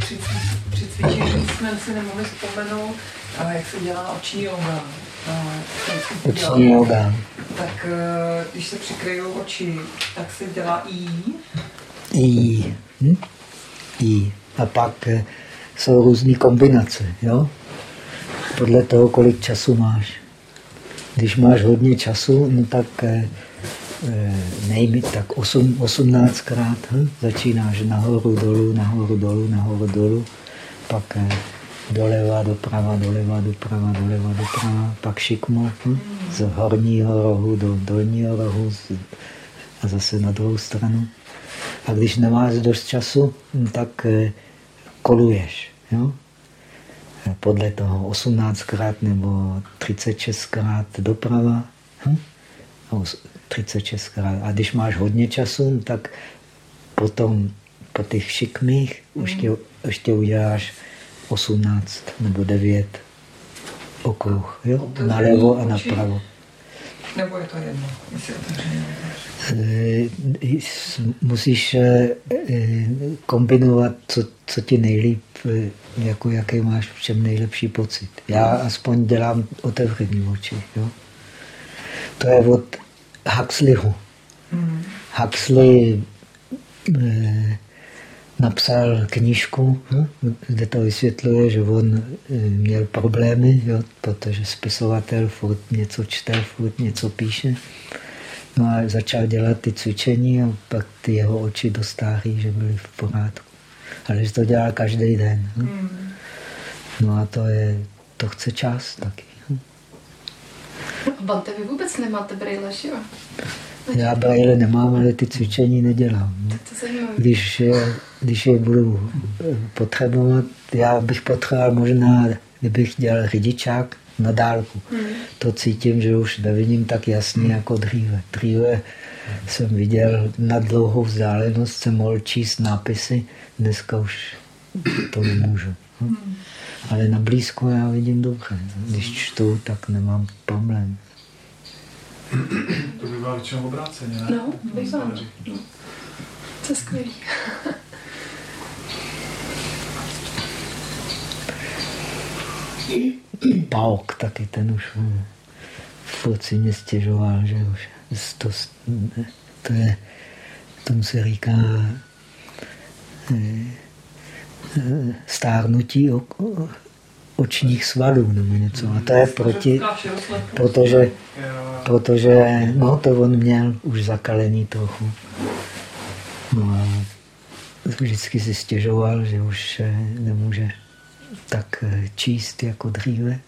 Při, cvičení jsme si nemohli vzpomenout, jak se dělá oční yoga. Oční yoga. Tak eh, když se přikryjou oči, tak se dělá I. I. Hm? I. A pak eh, jsou různé kombinace, jo? Podle toho, kolik času máš. Když máš hodně času, no tak eh, nejmi, tak 8, 18krát hm? začínáš nahoru, dolů, nahoru, dolů, nahoru, dolů, pak eh, doleva, doprava, doleva, doprava, doleva, doprava, pak šikmo hm? z horního rohu do dolního rohu a zase na druhou stranu. A když nemáš dost času, hm, tak eh, koluješ. Jo? Podle toho 18krát nebo 36krát doprava. Hm? 36krát. A když máš hodně času, tak potom po těch šikmých mm. ještě, ještě uděláš 18 nebo 9 okruh. Jo? Nalevo a napravo. Nebo je to jedno? Eh, musíš eh, eh, kombinovat, co, co ti nejlíp, jako jaký máš v čem nejlepší pocit. Já aspoň dělám otevřený oči. Jo? To je od Huxleyho. Mm. Huxley napsal knížku, hm, kde to vysvětluje, že on měl problémy, jo, protože spisovatel furt něco čte, furt něco píše. No a začal dělat ty cvičení a pak ty jeho oči dostáhly, že byly v pořádku. Ale že to dělá každý den. Hm? Mm. No a to je, to chce čas taky. A Bante, vy vůbec nemáte brýle, že jo? Já brýle nemám, ale ty cvičení nedělám. Hm? Když, je, když je budu potřebovat, já bych potřeboval možná, kdybych dělal řidičák, na dálku. Hmm. To cítím, že už nevidím tak jasně jako dříve. Dříve jsem viděl na dlouhou vzdálenost, jsem mohl číst nápisy, dneska už to nemůžu. Hmm. Ale na blízko já vidím dobře. Když čtu, tak nemám problém. To by bylo většinou obráceně, ne? No, bývá. No. To je skvělý. Pauk taky ten už furt si mě stěžoval, že už to, to je, tomu se říká eh, stárnutí očních svalů nebo něco. A to je proti, protože, protože no, to on měl už zakalený trochu. No a vždycky si stěžoval, že už nemůže tak eh, číst jako dříve.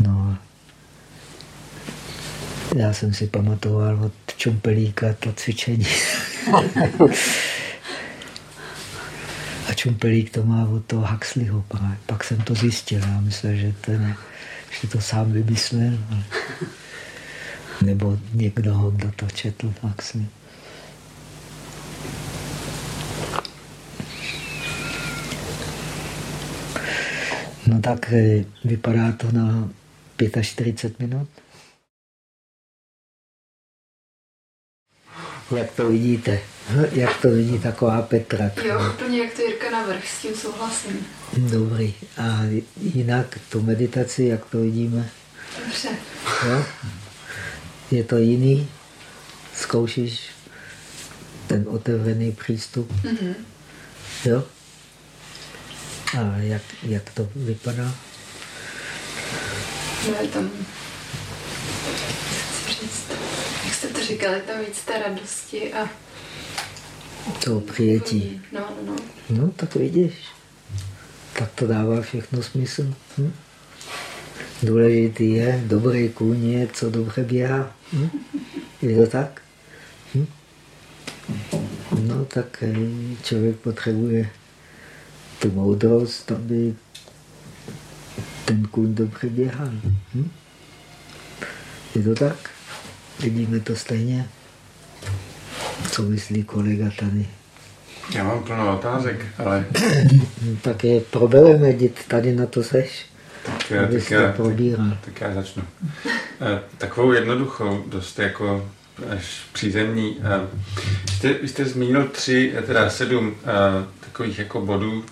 No, já jsem si pamatoval od Čumpelíka to cvičení. A Čumpelík to má od toho Huxleyho. Pak jsem to zjistil. Já myslel, že, ten, že to sám vymyslel. Ale... Nebo někdo, kdo to četl Huxley. No tak eh, vypadá to na 45 minut. Jak to vidíte? Jak to vidí taková Petra? Jo, úplně jak to Jirka navrh, s tím souhlasím. Dobrý. A jinak tu meditaci, jak to vidíme? Dobře. Jo? Je to jiný? Zkoušíš ten otevřený přístup? Mm -hmm. Jo? A jak, jak to vypadá? No je tam, jak jste to říkali, tam víc té radosti a to přijetí. No, no, no. No, tak vidíš. Tak to dává všechno smysl. Hm? Důležitý je, dobrý kůň je, co dobře běhá. Hm? Je to tak? Hm? No, tak eh, člověk potřebuje tu moudrost, aby ten kůň dobře běhal. Hm? Je to tak? Vidíme to stejně? Co myslí kolega tady? Já mám plno otázek, ale... tak je probereme, tady na to seš. Tak, já, tak, já, tak, tak já začnu. Eh, takovou jednoduchou, dost jako až přízemní. Jste, vy jste zmínil tři, teda sedm takových jako bodů,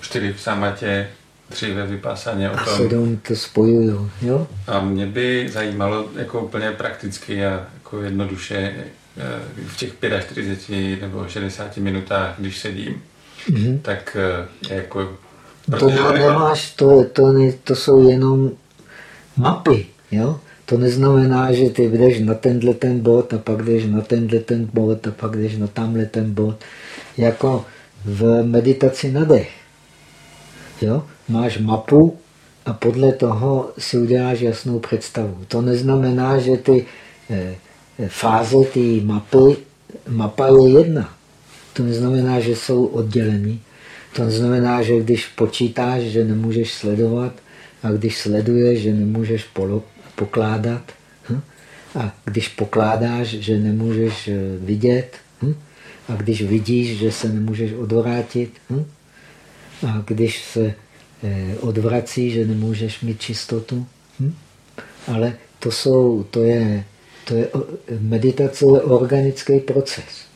čtyři v samatě, tři ve vypasaně o tom. A sedm to spojuju, jo? A mě by zajímalo jako úplně prakticky a jako jednoduše v těch 45 nebo 60 minutách, když sedím, mm-hmm. tak jako... To nemáš, to, to, ne, to jsou jenom mapy, jo? To neznamená, že ty jdeš na tenhle ten bod a pak jdeš na tenhle ten bod a pak jdeš na tamhle ten bod. Jako v meditaci na dech. Jo? Máš mapu a podle toho si uděláš jasnou představu. To neznamená, že ty eh, fáze ty mapy, mapa je jedna. To neznamená, že jsou oddělení. To neznamená, že když počítáš, že nemůžeš sledovat, a když sleduješ, že nemůžeš pokládat, hm? a když pokládáš, že nemůžeš eh, vidět, hm? a když vidíš, že se nemůžeš odvrátit, hm? a když se eh, odvrací, že nemůžeš mít čistotu. Ale to, jsou, to, je, to je meditace je organický proces.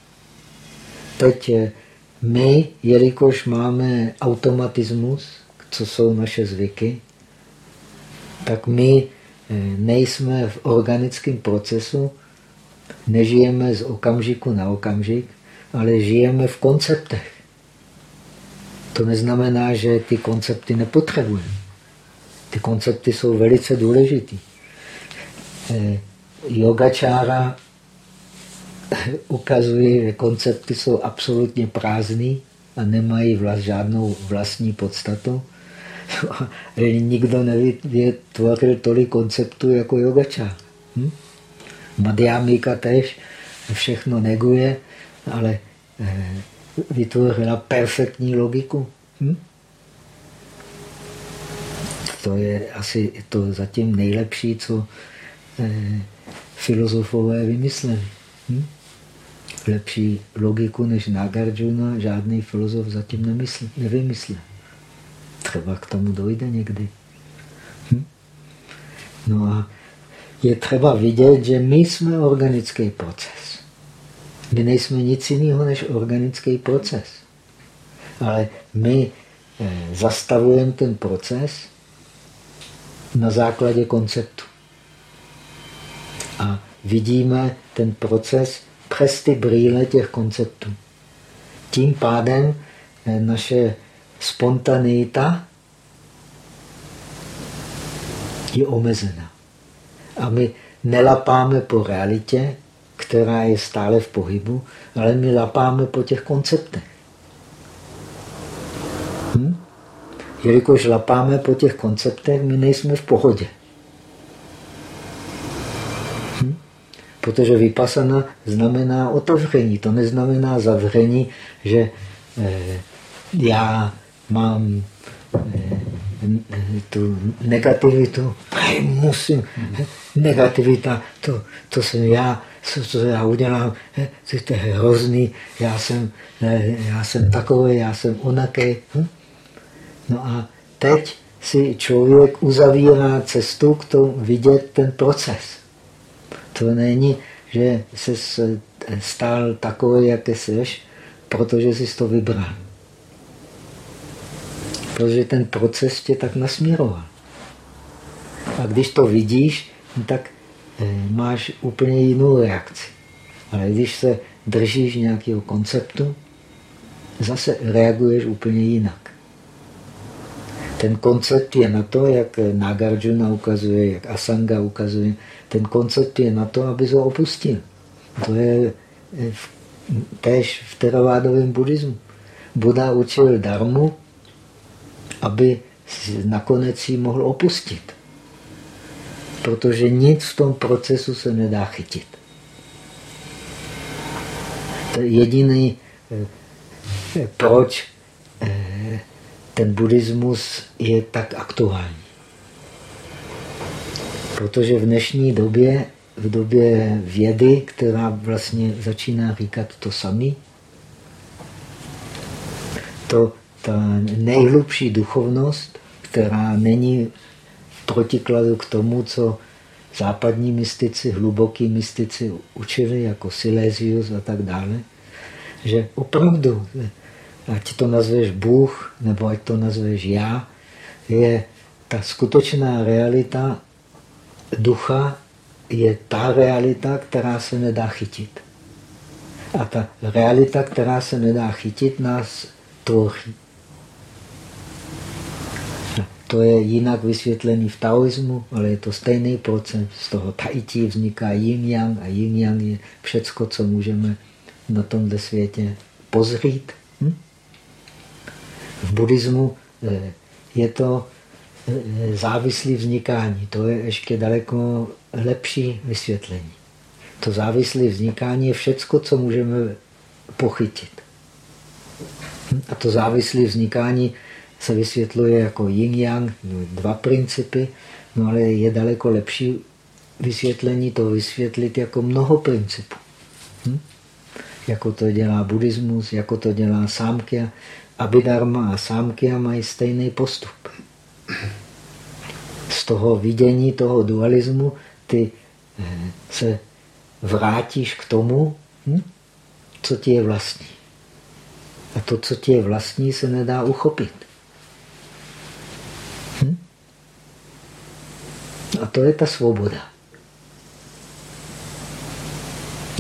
Teď eh, my, jelikož máme automatismus, co jsou naše zvyky, tak my eh, nejsme v organickém procesu, nežijeme z okamžiku na okamžik, ale žijeme v konceptech. To neznamená, že ty koncepty nepotřebujeme. Ty koncepty jsou velice důležitý. Yogačára ukazuje, že koncepty jsou absolutně prázdný a nemají vlast, žádnou vlastní podstatu. nikdo nevytvořil tolik konceptů jako yogača. Hm? Madhyamika tež všechno neguje, ale eh, vytvořila perfektní logiku. Hm? To je asi to zatím nejlepší, co eh, filozofové vymysleli. Hm? Lepší logiku než Nagarjuna žádný filozof zatím nevymyslel. Třeba k tomu dojde někdy. Hm? No a je třeba vidět, že my jsme organický proces. My nejsme nic jiného než organický proces. Ale my eh, zastavujeme ten proces na základě konceptu. A vidíme ten proces přes ty brýle těch konceptů. Tím pádem eh, naše spontaneita je omezená. A my nelapáme po realitě, která je stále v pohybu, ale my lapáme po těch konceptech. Hm? Jelikož lapáme po těch konceptech, my nejsme v pohodě. Hm? Protože vypasana znamená otevření, to neznamená zavření, že eh, já mám eh, tu negativitu, musím, negativita, to, to jsem já, co, co já udělám, to je hrozný, já jsem, já jsem takový, já jsem onaký. Hm? No a teď si člověk uzavírá cestu k tomu vidět ten proces. To není, že se stál takový, jak jsi, protože jsi to vybral protože ten proces tě tak nasměroval. A když to vidíš, no tak eh, máš úplně jinou reakci. Ale když se držíš nějakého konceptu, zase reaguješ úplně jinak. Ten koncept je na to, jak Nagarjuna ukazuje, jak Asanga ukazuje, ten koncept je na to, aby ho opustil. To je eh, též v teravádovém buddhismu. Buddha učil darmu, aby nakonec ji mohl opustit. Protože nic v tom procesu se nedá chytit. To je jediný, eh, proč ten buddhismus je tak aktuální. Protože v dnešní době, v době vědy, která vlastně začíná říkat to samé, to ta nejhlubší duchovnost, která není v protikladu k tomu, co západní mystici, hluboký mystici učili, jako Silesius a tak dále, že opravdu, ať to nazveš Bůh, nebo ať to nazveš já, je ta skutečná realita ducha je ta realita, která se nedá chytit. A ta realita, která se nedá chytit, nás tvoří. To je jinak vysvětlený v taoismu, ale je to stejný proces. Z toho taití vzniká yin-yang a yin-yang je všecko, co můžeme na tomto světě pozřít. Hm? V buddhismu eh, je to eh, závislý vznikání. To je ještě daleko lepší vysvětlení. To závislé vznikání je všecko, co můžeme pochytit. Hm? A to závislé vznikání se vysvětluje jako yin-yang, dva principy, no ale je daleko lepší vysvětlení to vysvětlit jako mnoho principů. Hm? Jako to dělá buddhismus, jako to dělá sámkia. Abhidharma a sámkia mají stejný postup. Z toho vidění toho dualismu ty eh, se vrátíš k tomu, hm? co ti je vlastní. A to, co ti je vlastní, se nedá uchopit. A to je ta svoboda.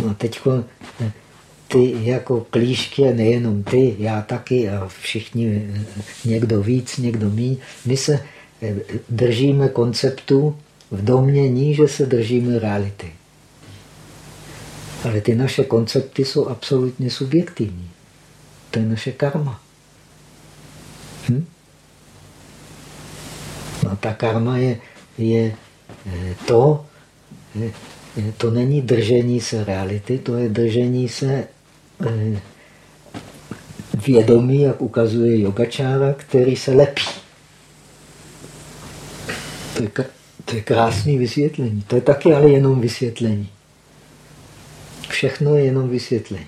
No a teď ty jako klíšky, nejenom ty, já taky a všichni, někdo víc, někdo míň, my se eh, držíme konceptu v domění, že se držíme reality. Ale ty naše koncepty jsou absolutně subjektivní. To je naše karma. Hm? No ta karma je, je to, to není držení se reality, to je držení se eh, vědomí, jak ukazuje yogačára, který se lepí. To je, to je krásné vysvětlení. To je taky ale jenom vysvětlení. Všechno je jenom vysvětlení.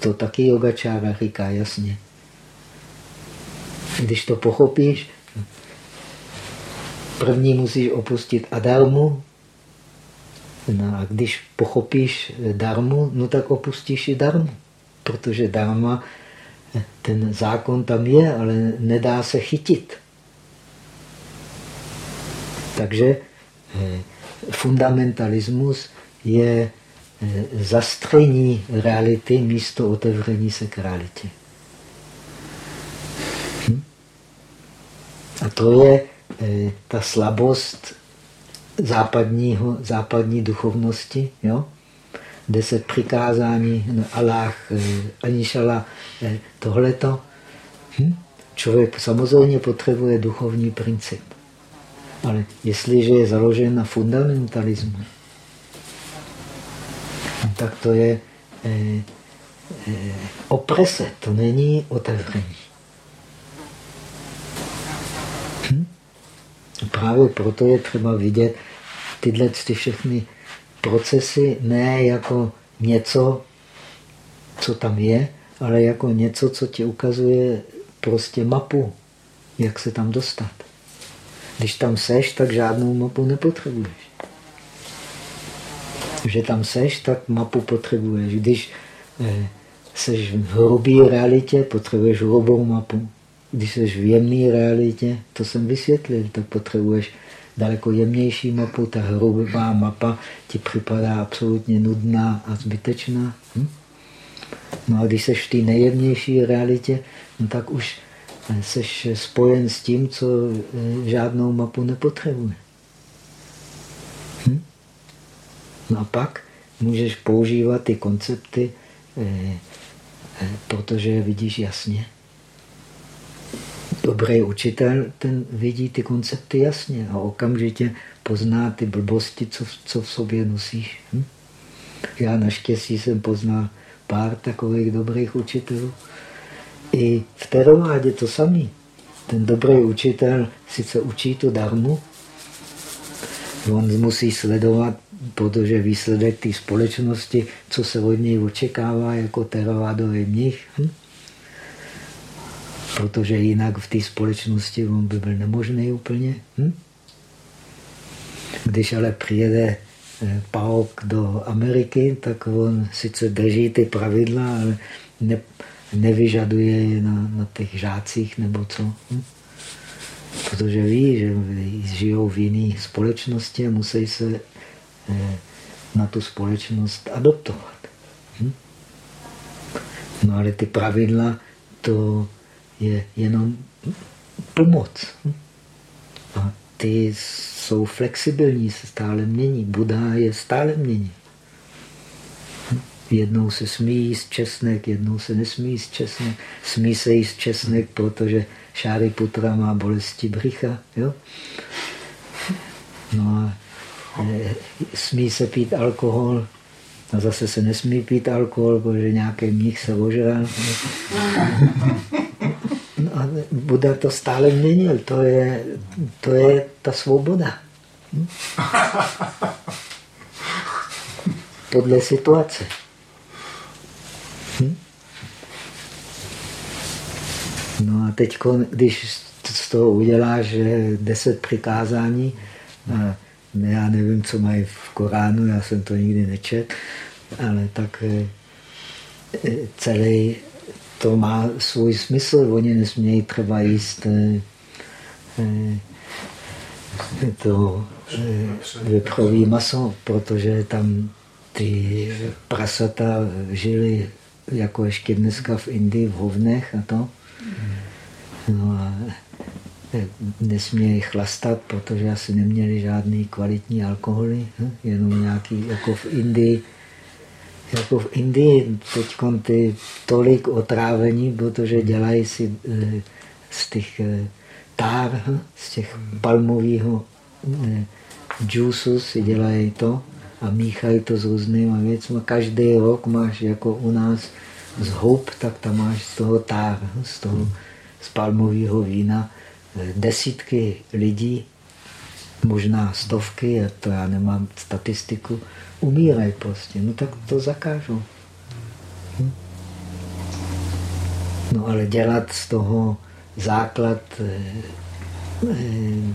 To taky yogačára říká jasně. Když to pochopíš, První musíš opustit adarmu. No a když pochopíš darmu, no tak opustíš i darmu. Protože darma, ten zákon tam je, ale nedá se chytit. Takže eh, fundamentalismus je eh, zastření reality místo otevření se k realitě. Hm? A to je Eh, ta slabost západního, západní duchovnosti, jo? deset přikázání, no, Allah, eh, Anišala, eh, tohleto. Hm? Člověk samozřejmě potřebuje duchovní princip. Ale jestliže je založen na fundamentalismu, tak to je eh, eh, oprese, to není otevření. Právě proto je třeba vidět tyhle ty všechny procesy ne jako něco, co tam je, ale jako něco, co ti ukazuje prostě mapu, jak se tam dostat. Když tam seš, tak žádnou mapu nepotřebuješ. Že tam seš, tak mapu potřebuješ. Když eh, seš v hrubé realitě, potřebuješ hrubou mapu. Když jsi v jemné realitě, to jsem vysvětlil, tak potřebuješ daleko jemnější mapu, ta hrubá mapa ti připadá absolutně nudná a zbytečná. Hm? No a když jsi v té nejjemnější realitě, no tak už jsi spojen s tím, co eh, žádnou mapu nepotřebuje. Hm? No a pak můžeš používat ty koncepty, eh, eh, protože je vidíš jasně dobrý učitel, ten vidí ty koncepty jasně a okamžitě pozná ty blbosti, co, co v sobě nosíš. Hm? Já naštěstí jsem poznal pár takových dobrých učitelů. I v terovádě to samý. Ten dobrý učitel sice učí tu darmu, on musí sledovat, protože výsledek té společnosti, co se od něj očekává jako teravádový mnich. Hm? Protože jinak v té společnosti on by byl nemožný úplně. Hm? Když ale přijede eh, Paok do Ameriky, tak on sice drží ty pravidla, ale ne, nevyžaduje je na, na těch žácích nebo co. Hm? Protože ví, že žijou v jiné společnosti a musí se eh, na tu společnost adoptovat. Hm? No ale ty pravidla, to je jenom pomoc. A ty jsou flexibilní, se stále mění. Buddha je stále mění. Jednou se smí jíst česnek, jednou se nesmí jíst česnek. Smí se jíst česnek, protože Putra má bolesti břicha. Jo? No a e, smí se pít alkohol, a zase se nesmí pít alkohol, protože nějaký mních se ožral. Buda to stále měnil, to je, to je ta svoboda. Hm? Podle situace. Hm? No a teď, když z toho uděláš deset přikázání, já nevím, co mají v Koránu, já jsem to nikdy nečet, ale tak eh, eh, celý to má svůj smysl. Oni nesmějí třeba jíst eh, to vyprový maso, protože tam ty prasata žili jako ještě dneska v Indii v hovnech a to. No a nesměli chlastat, protože asi neměli žádný kvalitní alkoholy, hm? jenom nějaký, jako v Indii. Jako v Indii teď ty tolik otrávení, protože dělají si eh, z těch eh, tár, z těch palmového eh, džusu si dělají to a míchají to s různými věcmi. Každý rok máš jako u nás z hub, tak tam máš z toho tár, z toho z palmového vína desítky lidí, možná stovky, a to já nemám statistiku, umírají prostě. No tak to zakážu. Hm? No ale dělat z toho základ eh, eh,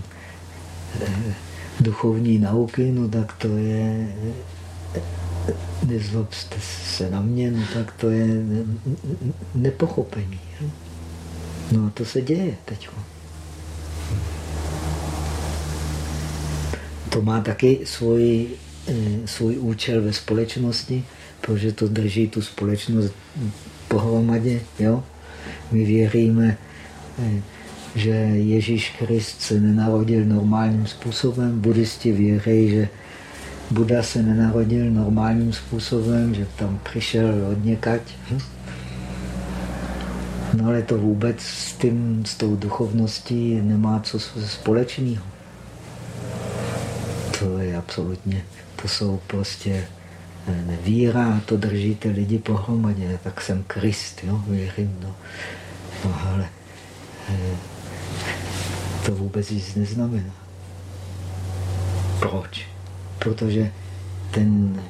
eh, duchovní nauky, no tak to je, eh, nezlobte se na mě, no tak to je nepochopení. Hm? No a to se děje teď. To má taky svůj, eh, svůj účel ve společnosti, protože to drží tu společnost pohromadě. Jo? My věříme, eh, že Ježíš Krist se nenarodil normálním způsobem. Buddhisti věří, že Buda se nenarodil normálním způsobem, že tam přišel od někať. Hm? No ale to vůbec s, tím, s tou duchovností nemá co společného to je absolutně, to jsou prostě eh, víra, to držíte lidi pohromadě, tak jsem Krist, jo, věřím, no. no ale eh, to vůbec nic neznamená. Proč? Protože ten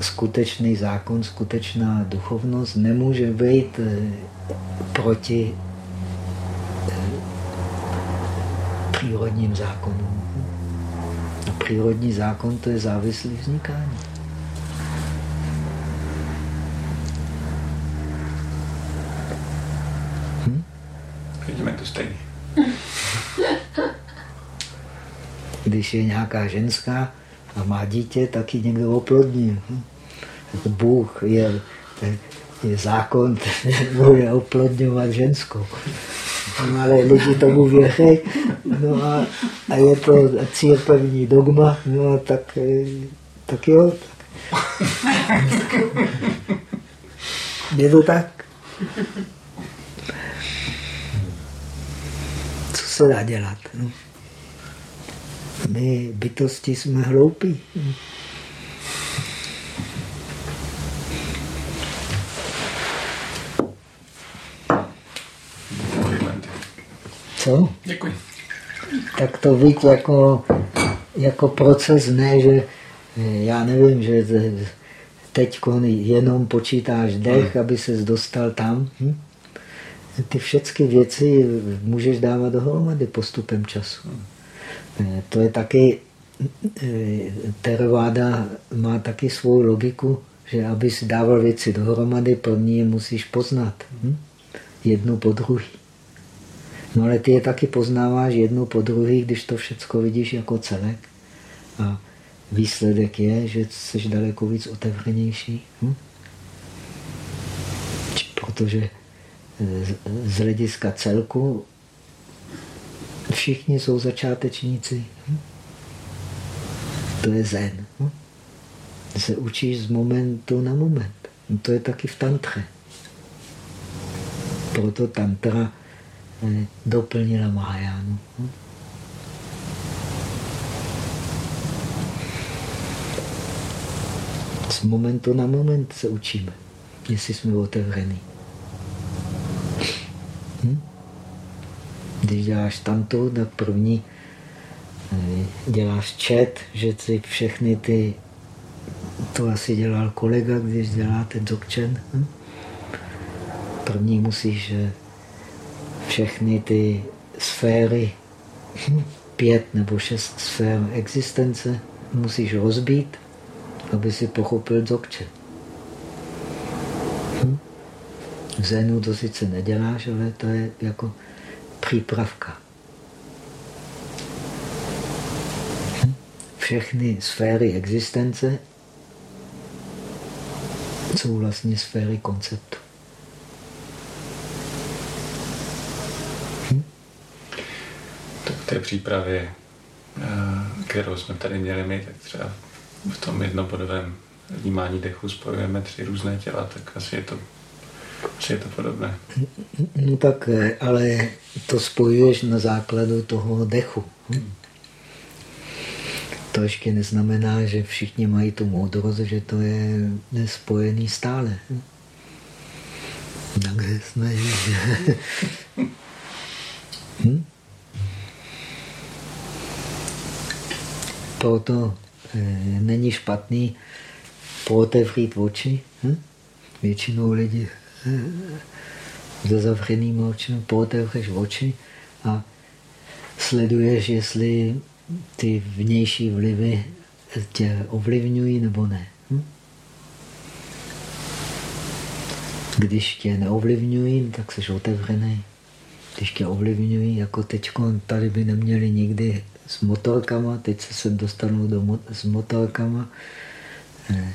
skutečný zákon, skutečná duchovnost nemůže být eh, proti přírodním zákonům přírodní zákon to je závislý vznikání. Hm? Vidíme to stejně. Když je nějaká ženská a má dítě, tak ji někdo oplodní. Hm? Bůh je, je zákon, bude oplodňovat ženskou. No, ale lidi tomu věří, no a, a je to církevní dogma, no tak, eh, tak jo. Tak. Je to tak. Co se dá dělat? No? My bytosti jsme hloupí. Co? Děkuji. Tak to víc jako, jako proces, ne, že eh, já nevím, že teď jenom počítáš dech, hmm. aby ses dostal tam. Hm? Ty všechny věci můžeš dávat dohromady postupem času. Eh, to je taky Theravada má taky svou logiku, že aby si dával věci dohromady, první je musíš poznat. Hm? Jednu po druhý. No ale ty je taky poznáváš jednu po druhý, když to všechno vidíš jako celek. A výsledek je, že jsi daleko víc otevřenější. Hm? Protože z hlediska celku všichni jsou začátečníci. Hm? To je zen. Hm? Se učíš z momentu na moment. No to je taky v tantře. Proto tantra doplnila Mahajánu. Z momentu na moment se učíme, jestli jsme otevření. Hm? Když děláš tamto, tak první eh, děláš čet, že si všechny ty, to asi dělal kolega, když děláte dokčen. Hm? První musíš eh, všechny ty sféry, hm? pět nebo šest sfér existence, musíš rozbít, aby si pochopil dokčen. V Zenu to sice neděláš, ale to je jako přípravka. Hm? Všechny sféry existence jsou vlastně sféry konceptu. Hm? Přípravě, eh, kterou jsme tady měli my, tak třeba v tom jednobodovém vnímání dechu spojujeme tři různé těla, tak asi je to asi je to podobné. No tak, eh, ale to spojuješ na základu toho dechu. Hm? To ještě neznamená, že všichni mají tu moudrost, že to je spojený stále. Hm? Tak jsme, hm? Proto e, není špatný pootevřít oči. Hm? Většinou lidi za zavřenými očima, pootevřeš oči a sleduješ, jestli ty vnější vlivy tě ovlivňují nebo ne. Hm? Když tě neovlivňují, tak jsi otevřený. Když tě ovlivňují, jako teď tady by neměli nikdy s motorkama, teď se sem dostanou do, s motorkama. Eh,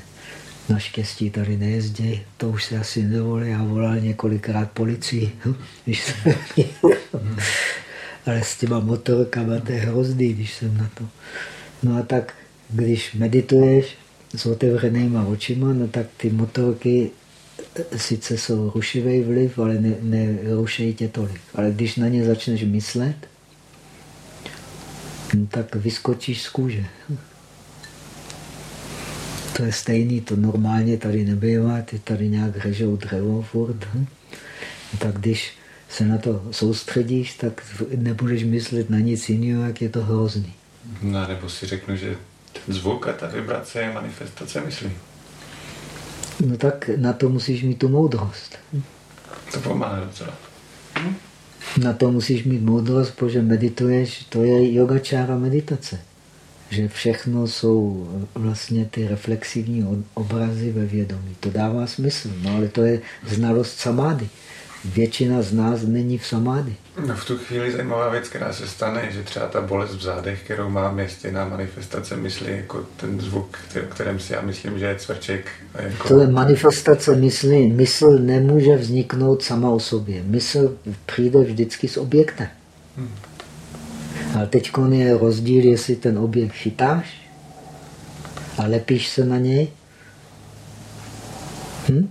Naštěstí tady nejezdí, to už se asi nevolí. Já volal několikrát policii, když ale s těma motorkama to je hrozný, když jsem na to. No a tak, když medituješ s otevřenýma očima, no tak ty motorky eh, sice jsou rušivý vliv, ale nerušejí ne tě tolik. Ale když na ně začneš myslet, tak vyskočíš z kůže to je stejný, to normálně tady nebývá, ty tady nějak řežou dřevo furt. Hm? Tak když se na to soustředíš, tak nebudeš myslet na nic jiného, jak je to hrozný. No, nebo si řeknu, že ten zvuk a ta vibrace je manifestace myslí. No tak na to musíš mít tu moudrost. To pomáhá docela. Hm? Na to musíš mít moudrost, protože medituješ, to je yogačára meditace že všechno jsou vlastně ty reflexivní obrazy ve vědomí. To dává smysl, no ale to je znalost samády. Většina z nás není v samády. No v tu chvíli zajímavá věc, která se stane, že třeba ta bolest v zádech, kterou mám, je stejná manifestace mysli, jako ten zvuk, o kterém si já myslím, že je cvrček. Jako... To je manifestace mysli. Mysl nemůže vzniknout sama o sobě. Mysl přijde vždycky s objektem. Hmm. Ale teď je rozdíl, jestli ten objekt chytáš a lepíš se na něj, hm?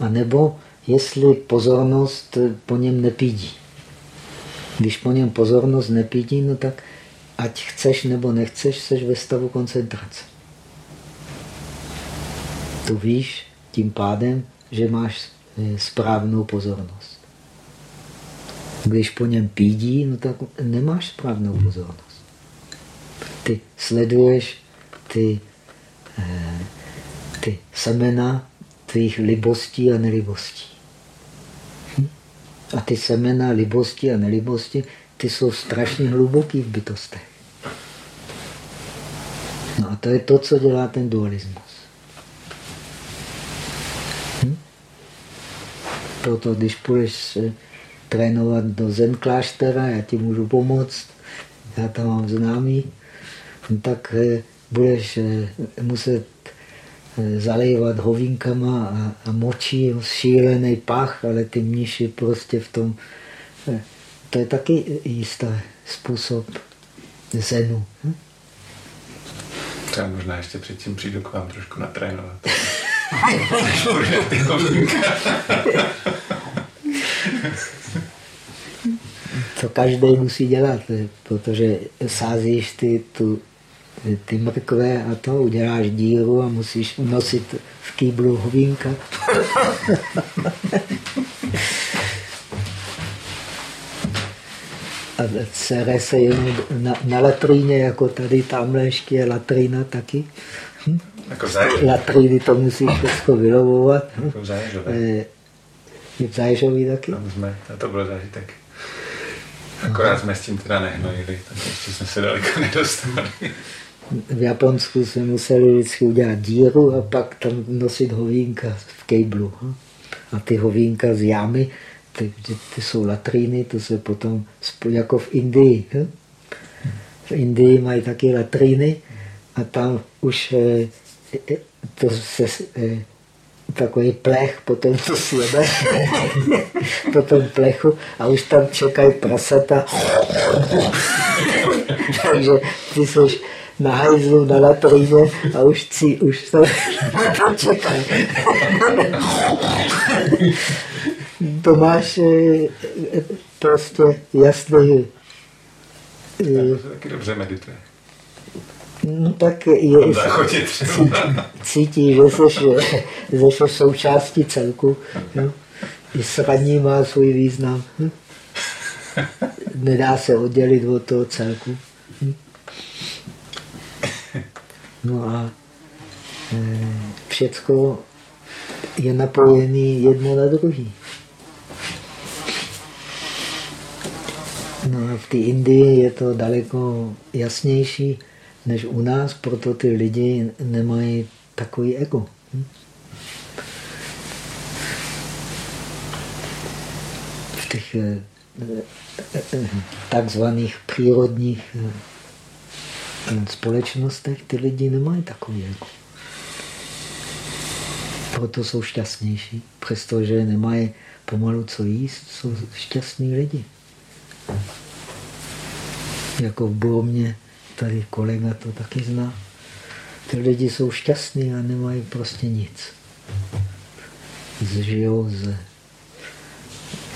a nebo jestli pozornost po něm nepídí. Když po něm pozornost nepídí, no tak ať chceš nebo nechceš, seš ve stavu koncentrace. To víš tím pádem, že máš eh, správnou pozornost. Když po něm pídí, no tak nemáš správnou pozornost. Ty sleduješ ty, eh, ty semena tvých libostí a nelibostí. Hm? A ty semena libosti a nelibosti, ty jsou strašně hluboký v bytostech. No a to je to, co dělá ten dualismus. Hm? Proto, když půjdeš trénovat do zen kláštera, já ti můžu pomoct, já tam mám známý, no tak eh, budeš eh, muset eh, zalejvat hovínkama a, a močí šílený pach, ale ty mniši prostě v tom, to je taky jistý způsob zenu. Hm? Třeba možná ještě předtím přijdu k vám trošku natrénovat. Co každý musí dělat, protože sázíš ty, tu, ty mrkve a to, uděláš díru a musíš nosit v kýblu hovínka. a sere se jenom na, na latríně, jako tady tamhle ještě je latrína taky. Hm? Jako Latríny to musíš všechno vylovovat. Hm? Jako v Zaježové. Je v Zaježový taky? Tam jsme, to byl zážitek. Akorát jsme s tím teda nehnojili, tak ještě jsme se daleko nedostali. V Japonsku jsme museli vždycky udělat díru a pak tam nosit hovínka v kejblu. Hm? A ty hovínka z jámy, ty, ty jsou latríny, to se potom, jako v Indii. Hm? V Indii mají taky latríny a tam už eh, eh, to se eh, takový plech, potom to slebe, po tom plechu a už tam čekají prasata. Takže ty jsi na hajzlu, na latríně a už, cí, už to tam čekají. to máš eh, prostě jasný... To taky dobře medituje. No tak je, cítí, že jsi, že jsi součástí celku. No. I sraní má svůj význam. Hm? Nedá se oddělit od toho celku. Hm? No a e, všecko je napojený jedno na druhý. No a v té Indii je to daleko jasnější než u nás, proto ty lidi nemají takový ego. Hm? V těch eh, eh, takzvaných přírodních společnostech ty lidi nemají takový ego. Proto jsou šťastnější, přestože nemají pomalu co jíst, jsou šťastní lidi. Jako v Burmě tady kolega to taky zná. Ty lidi jsou šťastní a nemají prostě nic. Zžijou z,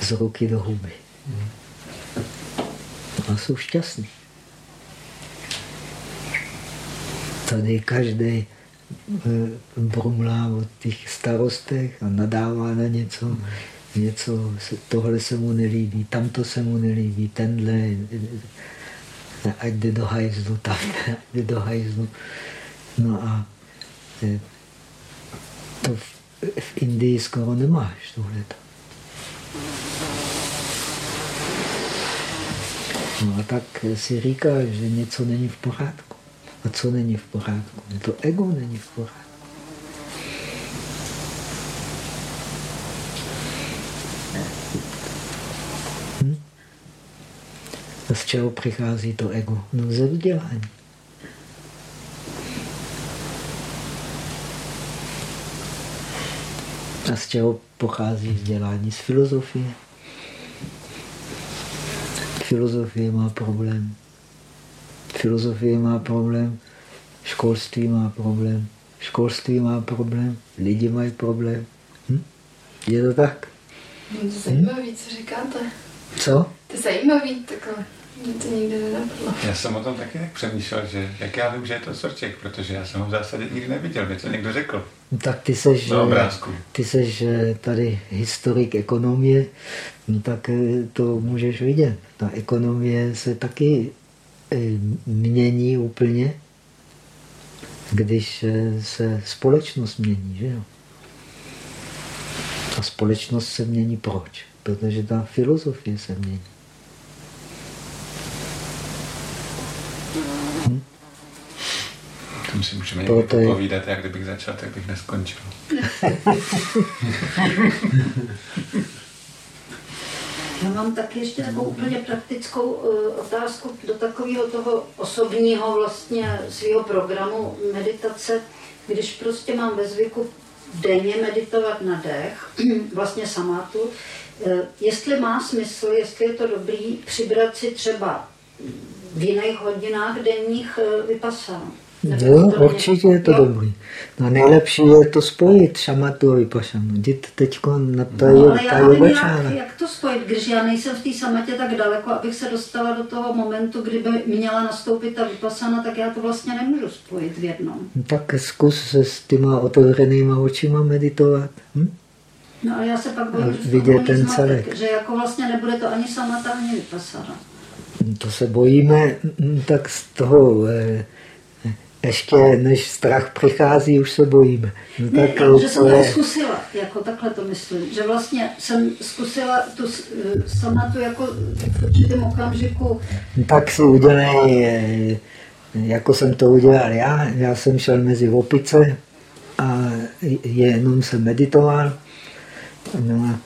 z ruky do huby. A jsou šťastní. Tady každý eh, brumlá o těch starostech a nadává na něco, něco, tohle se mu nelíbí, tamto se mu nelíbí, tenhle ať jde do hajzlu, tam jde do hajzlu. No a e, to v, v Indii skoro nemáš tohleto. No a tak si říká, že něco není v pořádku. A co není v pořádku? To ego není v pořádku. z čeho přichází to ego? No ze vzdělání. A z čeho pochází vzdělání? Z filozofie. Filozofie má problém. Filozofie má problém. Školství má problém. Školství má problém. Lidi mají problém. Hm? Je to tak? No to zajímavé, hm? co říkáte. Co? To je zajímavý takhle. Mě to nikdy nenapadlo. Já jsem o tom taky tak přemýšlel, že jak já vím, že je to sorček, protože já jsem ho v zásadě nikdy neviděl, mě to někdo řekl. Tak ty seš, ty seš eh, tady historik ekonomie, no tak eh, to můžeš vidět. Ta ekonomie se taky mění úplně, když se společnost mění, že jo? A společnost se mění proč? Protože ta filozofie se mění. si můžeme někdy Proto je- povídat, jak kdybych začal, tak bych neskončil. Já mám taky ještě takovou úplně praktickou uh, otázku do takového toho osobního vlastně svého programu meditace, když prostě mám ve zvyku denně meditovat na dech, vlastně samátu, eh, jestli má smysl, jestli je to dobrý, přibrat si třeba v jiných hodinách denních vypasáno. Jo, určitě je to jo? dobrý. No nejlepší je to spojit šamatu a vypašanu. Jděte teď na to No, ale já ta nevím, jak, jak to spojit, když já nejsem v té samatě tak daleko, abych se dostala do toho momentu, kdyby měla nastoupit ta vypasana, tak já to vlastně nemůžu spojit v jednom. No Tak zkus se s těma otevřenýma očima meditovat. Hm? No a já se pak bojím, vidět ten zmatek, celek. že jako vlastně nebude to ani samata, ani vypasana. To se bojíme, hm, tak z toho eh, ještě než strach přichází, už se bojíme. No Ne, tak já, že jsem to zkusila, jako takhle to myslím, že vlastně jsem zkusila tu s- eh, samatu jako v určitém okamžiku, no tak si udělej, jako jsem to udělal já. Já jsem šel mezi opice a jenom jsem meditoval. No a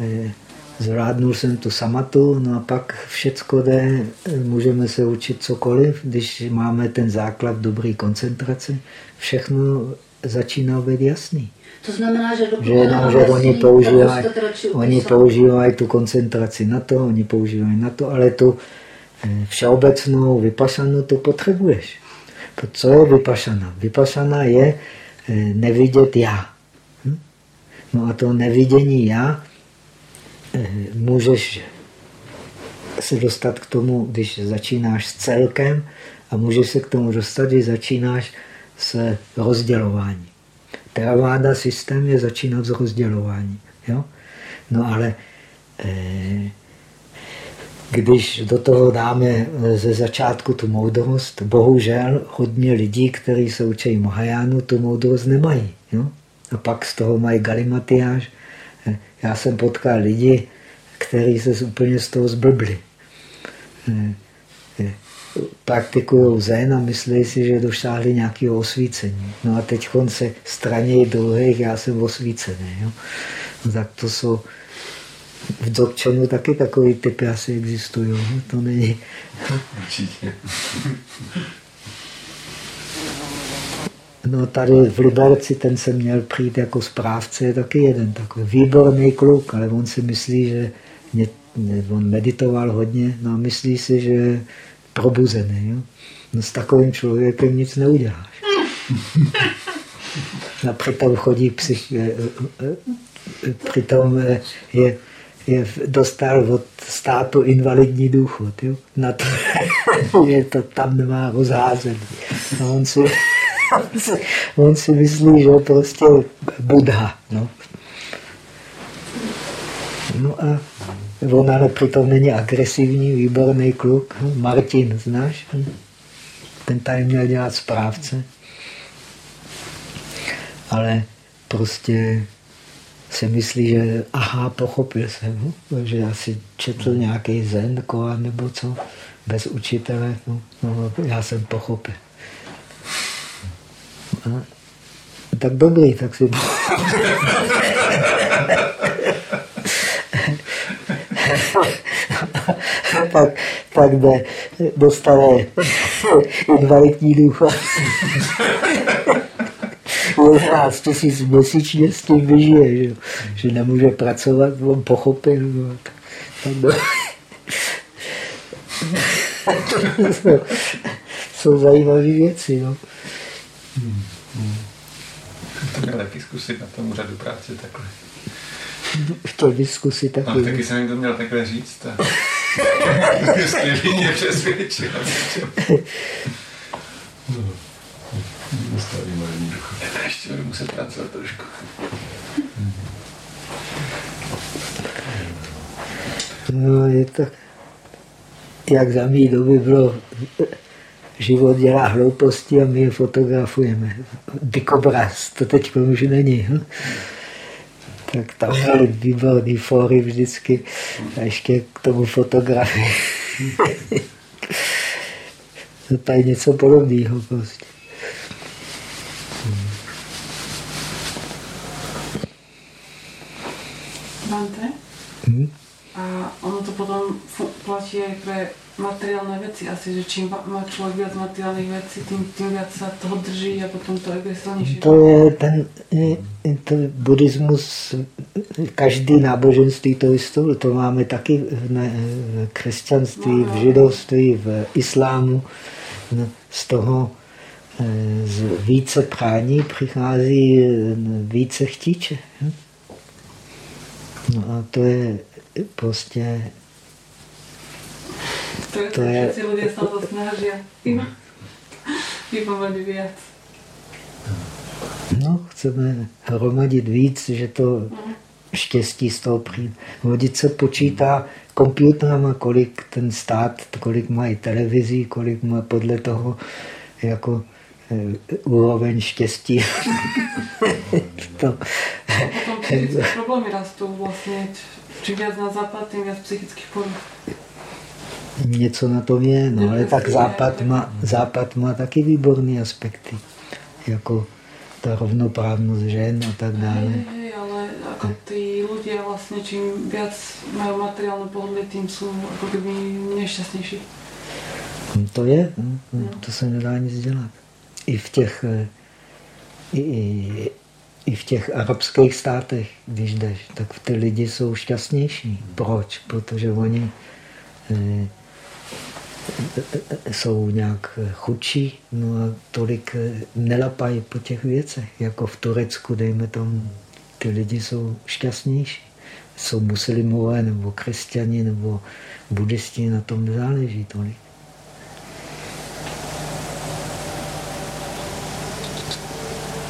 eh, zvládnul jsem tu samatu, no a pak všecko jde, můžeme se učit cokoliv, když máme ten základ dobrý koncentrace, všechno začíná být jasný. to znamená, že Že jenom, že oni používají, oni používají tu koncentraci na to, oni používají na to, ale tu eh, všeobecnou vypašanu to potřebuješ. To, Co je vypašana? Vypašana je eh, nevidět já. Hm? No a to nevidění já můžeš se dostat k tomu, když začínáš s celkem a můžeš se k tomu dostat, když začínáš s rozdělováním. Theravada systém je začínat s rozdělováním. Jo? No ale eh, když do toho dáme eh, ze začátku tu moudrost, bohužel hodně lidí, kteří se učí Mahajánu, tu moudrost nemají. Jo? A pak z toho mají galimatiáž. Já jsem potkal lidi, kteří se úplně z toho zblbli. Eh, eh, Praktikují zen a myslí si, že dosáhli nějakého osvícení. No a teď se stranějí druhých, já jsem osvícený. Jo? No tak to jsou v Dzogčanu taky takový typy asi existují. no, To není. Určitě. No tady v Liberci ten se měl přijít jako správce, je taky jeden takový výborný kluk, ale on si myslí, že mě, on meditoval hodně, no a myslí si, že je probuzený. Jo? No s takovým člověkem nic neuděláš. A přitom chodí psych, eh, eh, eh, přitom je, je, dostal od státu invalidní důchod. Jo? Na to, je to tam nemá rozházený. A on si, on si, myslí, že je prostě Buddha. No. No a on ale přitom není agresivní, výborný kluk. Martin, znáš? Ten tady měl dělat správce. Ale prostě si myslí, že aha, pochopil jsem, no, že asi četl nějaký zen, koa nebo co, bez učitele, no, no, já jsem pochopil. A, tak dobrý, tak si... tak, tak jde, dostane invalidní důchod. 11 tisíc měsíčně s tím vyžije, že, že nemůže pracovat, on pochopil. No, tak, jsou, jsou zajímavé věci. No. To měl taky zkusit na tom úřadu práce takhle. V té diskusi No, taky. jsem jim to měl takhle říct. A... Jestli lidi přesvědčil. Ještě budu muset pracovat trošku. No, je to, jak za mý doby bylo, život dělá hlouposti a my je fotografujeme. Dikobraz, to teď už není. Hm? Tak tam byly výborný fóry vždycky a ještě k tomu fotografii. to je něco podobného prostě. Mantry? Hmm? A ono to potom aj pre materiálne veci asi, že čím má človek viac materiálnych vecí, tým, tým viac sa toho drží a potom to je. To je ten to buddhismus, každý náboženství to vystupuje. To máme taky v, ne, v křesťanství, v židovství, v islámu. No, Z toho eh, z více prání přichází eh, více chtíče. No a to je prostě To je. Všetci ľudia sa to snažia. Iba, iba mať viac. No, chceme hromadit víc, že to štěstí z toho. Hodit se počítá počítáme, kolik ten stát, kolik mají televizí, kolik má podle toho jako eh, úroveň štěstí. to, Potom psychické problémy rastú vlastne. Čím viac na západ, tým viac psychických poruch. Něco na tom je, no ale tak západ má, západ má taky výborné aspekty, jako ta rovnoprávnost žen a tak dále. Hej, ale ako tí ľudia vlastne, čím viac majú materiálne pohodlie, tým sú ako keby nešťastnejší. No, To je, no, no, to se nedá nic dělat. I v těch, eh, i, i, i v těch arabských státech, když jdeš, tak ty lidi jsou šťastnější. Proč? Protože oni eh, jsou nějak chudší, no a tolik eh, nelapají po těch věcech. Jako v Turecku, dejme tomu, ty lidi jsou šťastnější. Jsou muslimové, nebo křesťani, nebo buddhisti, na tom nezáleží tolik.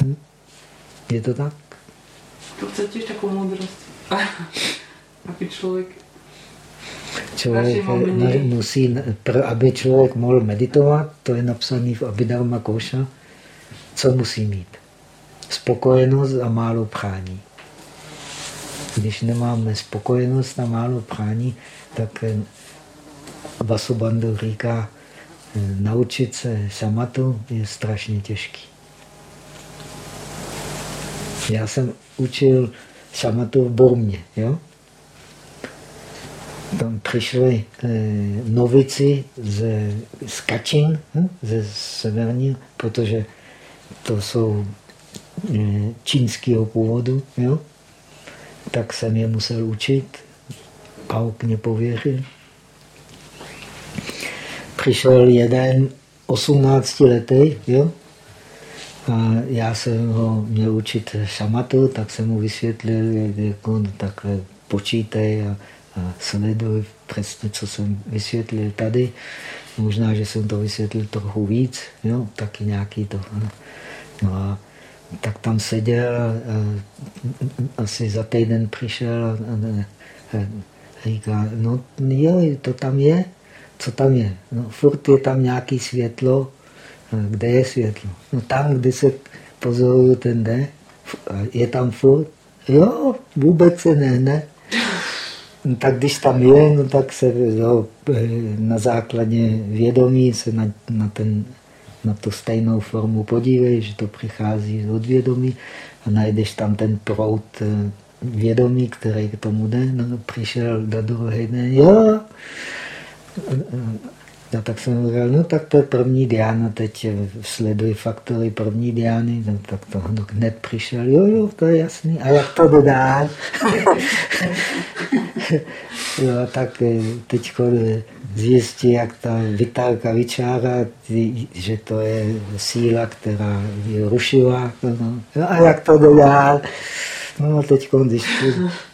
Hm? Je to tak? To chce tiež takú múdrosť. Aby človek... Člověk musí, pro, aby člověk mohl meditovat, to je napsané v Abhidharma Koša, co musí mít? Spokojenost a málo prání. Když nemáme spokojenost a málo prání, tak eh, Vasubandhu říká, eh, naučit se šamatu je strašně těžký. Já jsem učil šamatu v Burmě, jo? Tam přišli eh, novici z, z Kačin, hm, ze severní, protože to jsou eh, čínského původu, jo? tak jsem je musel učit. Pauk mě pověřil. Přišel jeden 18 letý, jo? A já jsem ho měl učit šamatu, tak jsem mu vysvětlil, jak jako takhle počítej a, a sleduj přesně, co jsem vysvětlil tady. Možná, že jsem to vysvětlil trochu víc, jo? taky nějaký to. No a tak tam seděl a, a asi za týden přišel a, a, říká, no jo, to tam je, co tam je? No, furt je tam nějaký světlo, kde je světlo? No tam, kde se pozoruje ten den, je tam furt? Jo, vůbec se ne, ne. No, tak když tam je, no, tak se jo, na základě vědomí se na, na, ten, na tu stejnou formu podívej, že to přichází od vědomí a najdeš tam ten prout eh, vědomí, který k tomu jde. No, přišel do druhé den, jo, No, tak jsem říkal, no tak to je první diána, teď sleduji faktory první diány, no, tak to hned přišel, jo, jo, to je jasný, a jak to dodá? jo, tak teď zjistí, jak ta vitálka vyčára, že to je síla, která je rušivá, no, no a jak to dodá? No teď, když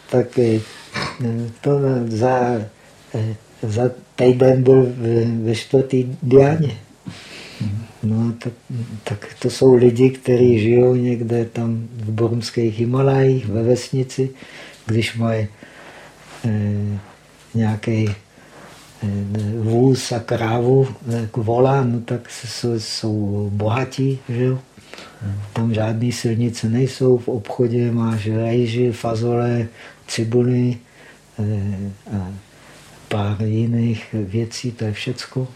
tak to za za týden byl ve čtvrtý diáně. No, tak, tak to jsou lidi, kteří žijou někde tam v burmských Himalajích, ve vesnici, když mají eh, nějaký eh, vůz a krávu, jako volá, no tak jsou, jsou bohatí, že jo? Tam žádné silnice nejsou, v obchodě máš rejži, fazole, cibuly eh, a pár jiných věcí, to je všecko.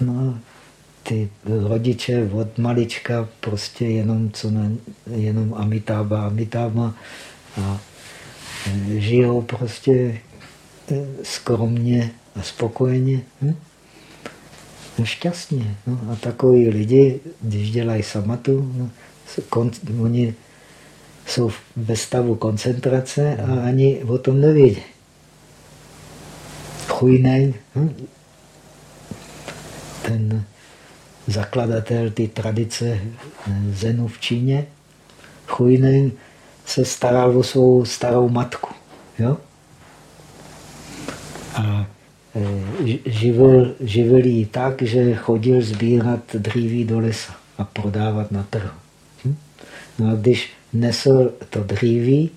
No, ty rodiče od malička prostě jenom, co na, jenom Amitába, Amitába a eh, žijou prostě eh, skromně a spokojeně. Hm? Šťastně. No, a takový lidi, když dělají samatu, no, oni jsou ve stavu koncentrace a ani o tom nevědí. Chujnej, hm? ten zakladatel ty tradice eh, Zenu v Číně, Chujnej se staral o svou starou matku. Jo? A eh, živil, živil ji tak, že chodil sbírat dříví do lesa a prodávat na trhu. Hm? No a když nesl to dříví,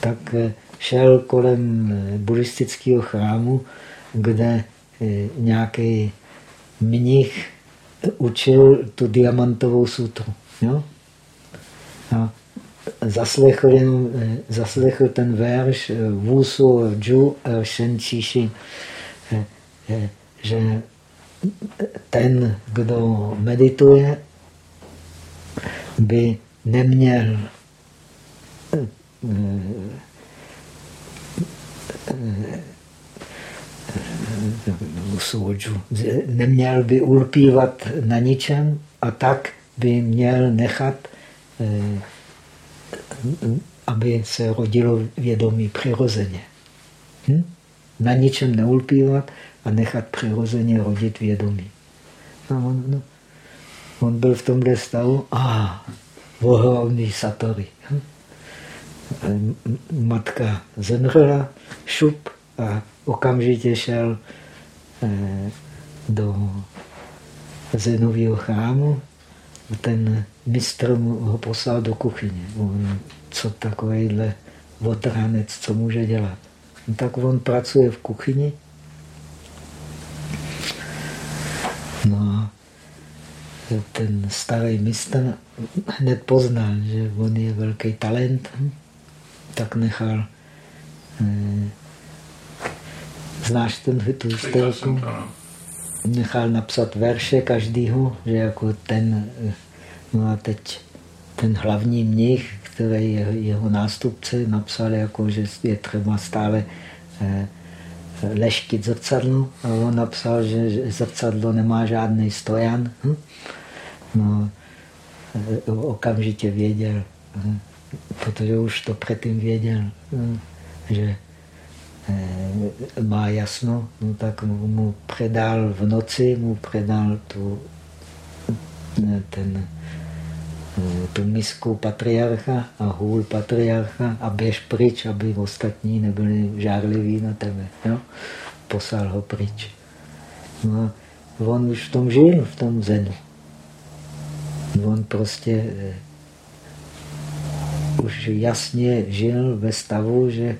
tak eh, šel kolem buddhistického chrámu, kde nějaký mnich učil tu diamantovou sutru. Jo? A zaslechl, jen, zaslechl ten verš Wu Su Ju Shen Chi Shi, že ten, kdo medituje, by neměl soudžu. Neměl by ulpívat na ničem a tak by měl nechat, eh, aby se rodilo vědomí přirozeně. Hm? Na ničem neulpívat a nechat přirozeně rodit vědomí. No, on, no, on byl v tomhle stavu, a ohromný satory. Hm? Matka zemřela, šup, a okamžitě šel do Zenového chrámu. Ten mistr ho poslal do kuchyně. On, co takovýhle otranec, co může dělat? No, tak on pracuje v kuchyni. No a ten starý mistr hned poznal, že on je velký talent, tak nechal eh, Znáš ten, tu historku? Nechal napsat verše každýho, že jako ten, no a teď ten hlavní mnich, který je jeho nástupce, napsal, jako, že je třeba stále eh, leštit zrcadlo a on napsal, že zrcadlo nemá žádný stojan. Hm? No, eh, okamžitě věděl, hm? protože už to předtím věděl, hm? že má jasno, no tak mu předal v noci, mu předal tu, eh, ten, eh, tu misku patriarcha a hůl patriarcha a běž pryč, aby ostatní nebyli žárliví na tebe. Jo? Poslal ho pryč. No, on už v tom žil, v tom zenu. On prostě už jasně žil ve stavu, že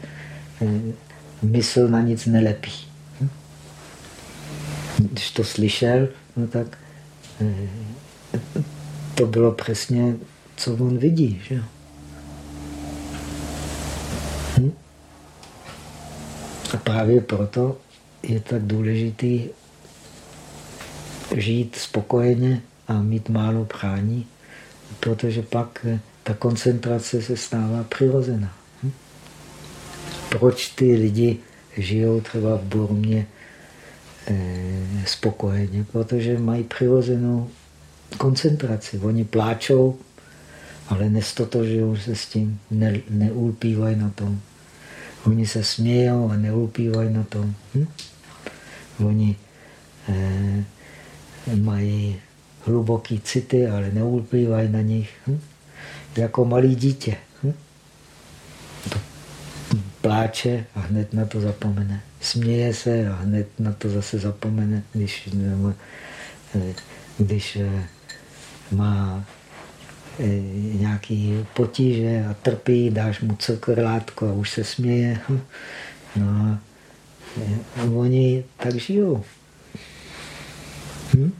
mysl na nic nelepí. Když to slyšel, no tak eh, to bylo přesně, co on vidí. Že? Hm? A právě proto je tak důležitý žít spokojeně a mít málo prání, protože pak eh, ta koncentrace se stává přirozená proč ty lidi žijou třeba v Burmě eh, spokojeně, protože mají přirozenou koncentraci. Oni pláčou, ale nestotožují se s tím, ne, neulpívají na tom. Oni se smějou a neulpívají na tom. Hm? Oni eh, mají hluboké city, ale neulpívají na nich. Hm? Jako malý dítě. Hm? Pláče a hned na to zapomene. Směje se a hned na to zase zapomene, když, eh, když eh, má eh, nějaký potíže a trpí, dáš mu cukrlátko a už se směje. No a oni tak žijou. Hm?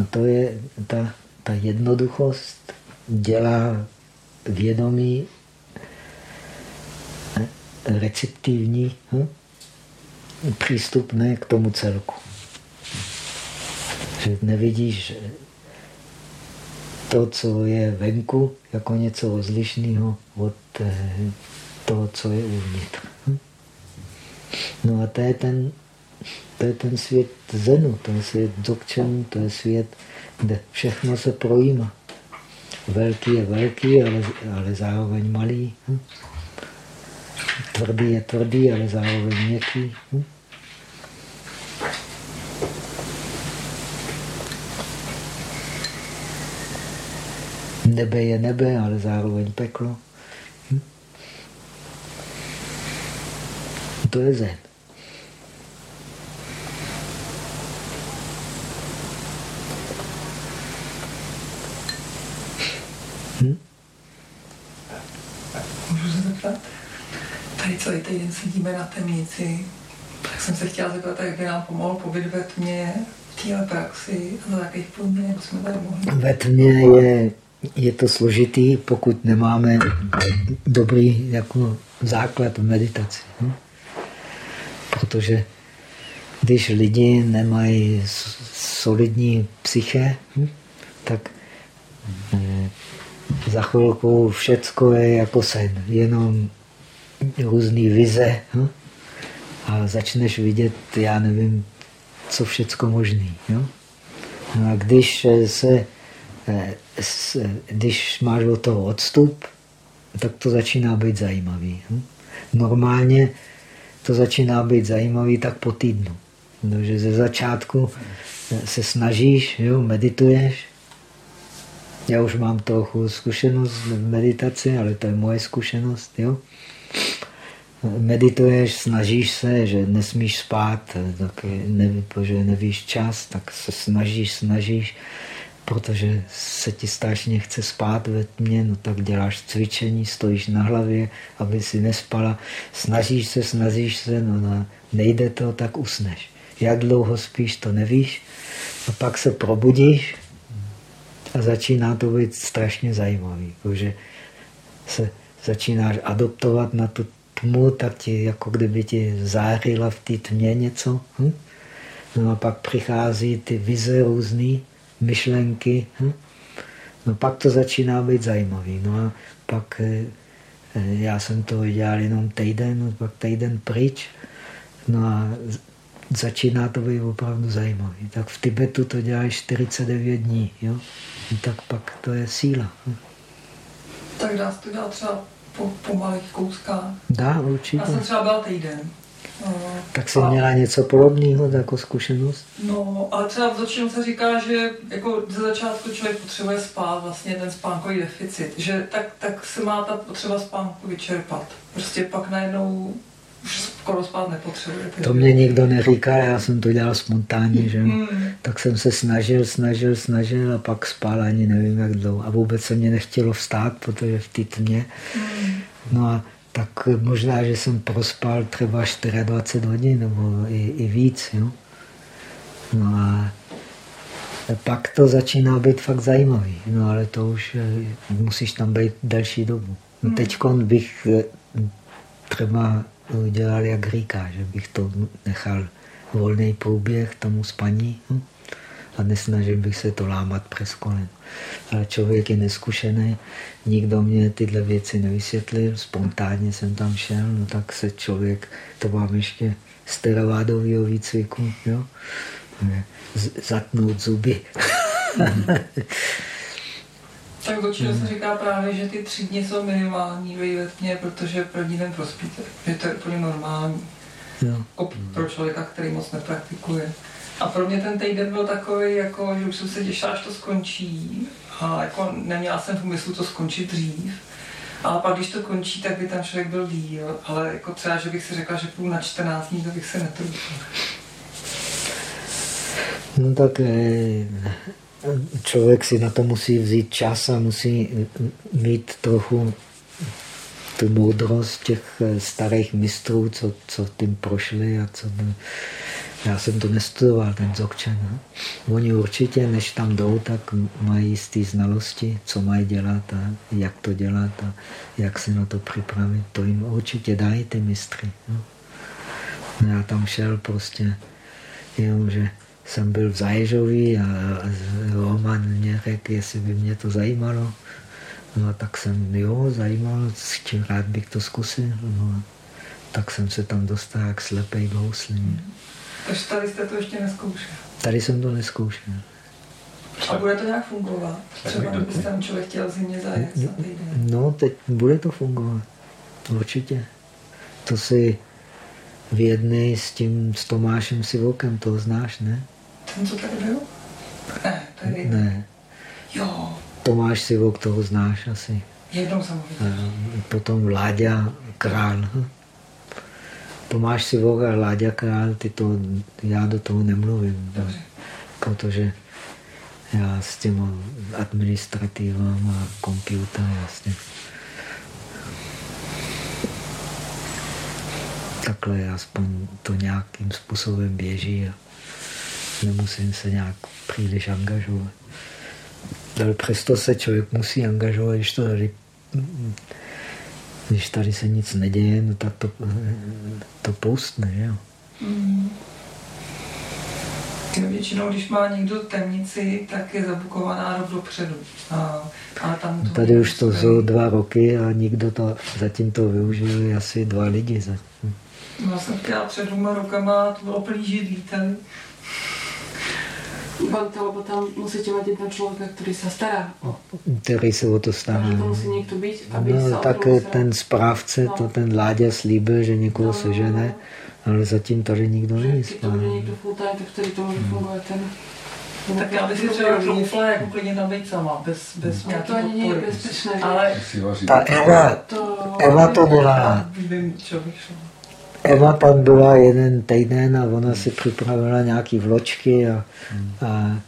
A to je ta, ta jednoduchost dělá vědomí receptivní, hm? přístupné k tomu celku. Že nevidíš to, co je venku, jako něco rozlišného od eh, toho, co je uvnitř. Hm? No a to je ten, to je ten svět zenu, to je svět dzogčenu, to je svět, kde všechno se projímá. Velký je velký, ale, ale zároveň malý. Hm? Tvrdý je tvrdý, ale zároveň měkký. Hm? Nebe je nebe, ale zároveň peklo. Hm? To je zen. Hm? Můžu se zeptat? Celý týden sedíme na temnici, tak jsem se chtěla zeptat, jak by nám pomohl pobyt ve tmě, v téhle praxi a za jakých podmínek jsme tady mohli. Ve tmě je, je to složitý, pokud nemáme dobrý jako základ v meditaci. Hm? Protože když lidi nemají solidní psyché, hm? tak eh, za chvilku všecko je jako sen, jenom různý vize hm? a začneš vidět, já nevím, co všecko možný. Jo? No a když se, eh, když máš od toho odstup, tak to začíná být zajímavý. Hm? Normálně to začíná být zajímavý tak po týdnu. Protože ze začátku se snažíš, jo, medituješ, já už mám trochu zkušenost v meditaci, ale to je moje zkušenost. Jo? Medituješ, snažíš se, že nesmíš spát, tak ne, protože nevíš čas, tak se snažíš, snažíš, protože se ti strašně chce spát ve tmě, no tak děláš cvičení, stojíš na hlavě, aby si nespala. Snažíš se, snažíš se, no, no nejde to, tak usneš. Jak dlouho spíš, to nevíš. A pak se probudíš, a začíná to být strašně zajímavý, protože se začínáš adoptovat na tu tmu, tak ti, jako kdyby ti zářila v té tmě něco. Hm? No a pak přichází ty vize různé, myšlenky. Hm? No pak to začíná být zajímavý. No a pak eh, eh, já jsem to dělal jenom týden, no pak týden pryč. No a začíná to být opravdu zajímavý. Tak v Tibetu to děláš 49 dní. Jo? tak pak to je síla. Tak dá se to dělat třeba po, po malých kouskách? Dá, určitě. Já jsem třeba byl týden. No, tak jsi a... měla něco podobného jako zkušenost? No, ale třeba v začátku se říká, že jako ze začátku člověk potřebuje spát, vlastně ten spánkový deficit, že tak, tak se má ta potřeba spánku vyčerpat. Prostě pak najednou už skoro spát nepotřebujete. To mě nikdo neříká, já jsem to dělal spontánně, že? Mm. Tak jsem se snažil, snažil, snažil a pak spál ani nevím jak dlouho. A vůbec se mě nechtělo vstát, protože v té tmě. Mm. No a tak možná, že jsem prospal třeba 24 hodin nebo i, i víc. Jo? No a pak to začíná být fakt zajímavý. No ale to už eh, musíš tam být delší dobu. No, Teď bych eh, třeba udělal, jak říká, že bych to nechal volný průběh tomu spaní hm? a nesnažil bych se to lámat přes kolen. Ale člověk je neskušený, nikdo mě tyhle věci nevysvětlil, spontánně jsem tam šel, no tak se člověk, to mám ještě z teravádového výcviku, jo? zatnout zuby. Tak určitě se říká právě, že ty tři dny jsou minimální ve tmě, protože první den prospíte. Že to je úplně normální. Jo. Jako pro člověka, který moc nepraktikuje. A pro mě ten týden byl takový, jako, že už jsem se těšila, až to skončí. A jako neměla jsem v úmyslu to skončit dřív. Ale pak, když to končí, tak by ten člověk byl díl. Ale jako třeba, že bych si řekla, že půl na 14 dní, to bych se netrudil. No tak eh, člověk si na to musí vzít čas a musí mít trochu tu moudrost těch eh, starých mistrů, co, co tím prošli a co... Já jsem to nestudoval, ten Dzogchen. No? Oni určitě, než tam jdou, tak mají jisté znalosti, co mají dělat a jak to dělat a jak se na to připravit. To jim určitě dají ty mistry. No? Já tam šel prostě, jenom že jsem byl v Zaježovi a, a Roman mě řekl, jestli by mě to zajímalo. No tak jsem, jo, zajímalo, rád bych to zkusil. No, tak jsem se tam dostal jak slepej k houslině. Takže tady jste to ještě neskoušel? Tady jsem to neskoušel. A bude to nějak fungovat? Třeba kdybyste tam člověk chtěl zimě zajet za týden. No, teď bude to fungovat. Určitě. To si vyjednej s tím, s Tomášem Sivokem, to znáš, ne? Ten, co tady byl? Ne, tady. Ne. Jo. Tomáš Sivok, toho znáš asi. Jednou jsem. Potom Láďa Král. Tomáš Sivok a Láďa Král, ty to, já do toho nemluvím. Dobře. Protože já s tím administrativem a počítač jasně. Takhle aspoň to nějakým způsobem běží a nemusím se nějak příliš angažovat. Ale přesto se člověk musí angažovat, když to tady, když tady se nic neděje, no tak to, to poustne, že jo. Mm. Většinou, když má někdo temnici, tak je zabukovaná rok dopředu. A, ale tam to Tady už to jsou dva roky a nikdo to, zatím to využil asi dva lidi. Zatím. No, jsem chtěla před dvěma rokama, to bylo plný židlí tady. Bante, lebo tam musíte mať jedného človeka, ktorý sa stará. Který se o to stará. Takže to musí někdo být, aby No, sa o tak ten správce, No. to ten Láďa slíbil, že někoho No. sežene, ale zatím tady nikdo Že není Keď to bude správný. někdo full time, tak vtedy to může fungovat ten... Tak já bych si třeba troufla jako klidně tam být sama, bez, bez A nějaký to ani není podpory. bezpečné. Ale. Ta Eva, To... Eva to dělá. vím, čo bych šel. Eva tam byla jeden týden a ona si připravila nějaký vločky a, a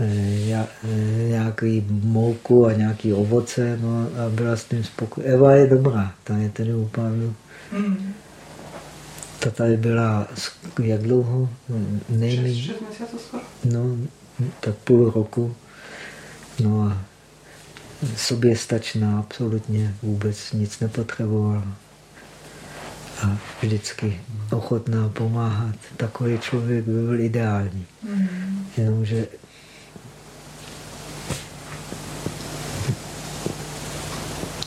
e, ja- e, nějaký mouku a nějaký ovoce no, a byla s tím spokojená. Eva je dobrá, ta je tedy úplně... Mm. Ta tady byla jak dlouho? Nejméně. 6 měsíců skoro. No, tak půl roku. No a soběstačná, absolutně vůbec nic nepotřebovala. A vždycky ochotná pomáhat. Takový člověk by byl ideální. Mm. Jenomže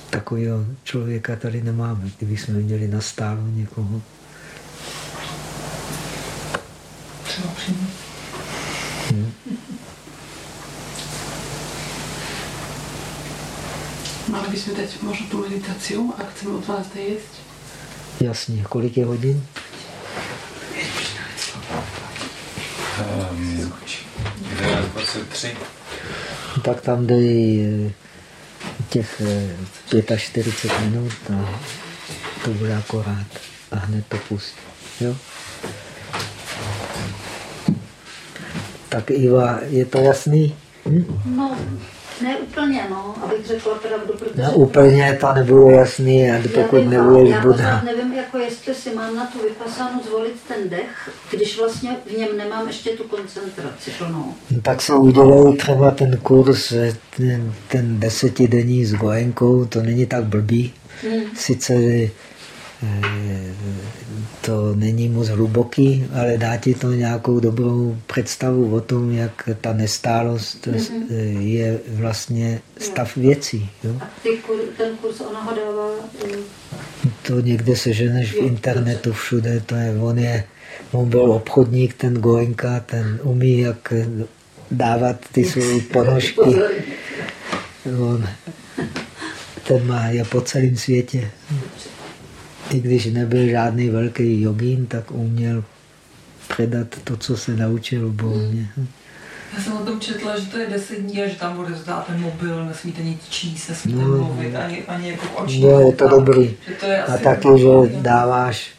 takového člověka tady nemáme. Kdybychom měli nastálo někoho, Třeba přímo. Mali bychom teď možno tu meditaci a chceme o 12. jíst. Jasně, kolik je hodin? Um, 11.23. Tak tam dej eh, těch eh, 45 minut a to bude akorát. A hned to pustí. Jo? Tak Iva, je to jasný? Hm? No, ne úplně, no, abych řekla pravdu, protože... No, úplně to nebude jasný, a Já pokud vím, nebudeš já Buddha. nevím, jako jestli si mám na tu vypasánu zvolit ten dech, když vlastně v něm nemám ještě tu koncentraci plnou. No, Tak se udělal třeba ten kurz, ten, ten desetidenní s Goenkou, to není tak blbý. Hmm. Sice eh, to není moc hluboký, ale dá ti to nějakou dobrou představu o tom, jak ta nestálost eh, je vlastně stav věcí. Jo? A ty, ten kurz ona ho dává... eh, To někde seženeš v internetu, všude, to je, on je, on byl obchodník, ten Goenka, ten umí, jak dávat ty své ponožky. On, ten má je po celém světě. I když nebyl žádný velký jogín, tak uměl předat to, co se naučil volně. Já jsem o tom četla, že to je 10 dní a že tam bude zdát ten mobil, nesmíte nic číst, nesmíte No. mluvit, ani, ani jako oční. No, je to dobrý. Že to je A taky, že dáváš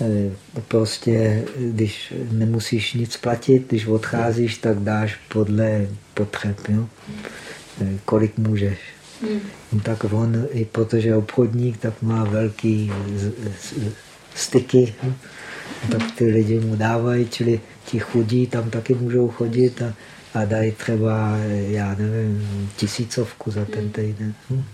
eh, prostě, když nemusíš nic platit, když odcházíš, tak dáš podle potřeb, jo? Eh, kolik můžeš. Hmm. No tak on, i protože je obchodník, tak má velký styky, hm? tak ty lidi mu dávají, čili ti chudí tam taky můžou chodit a, a dají třeba, já nevím, tisícovku za ten týden. Hm?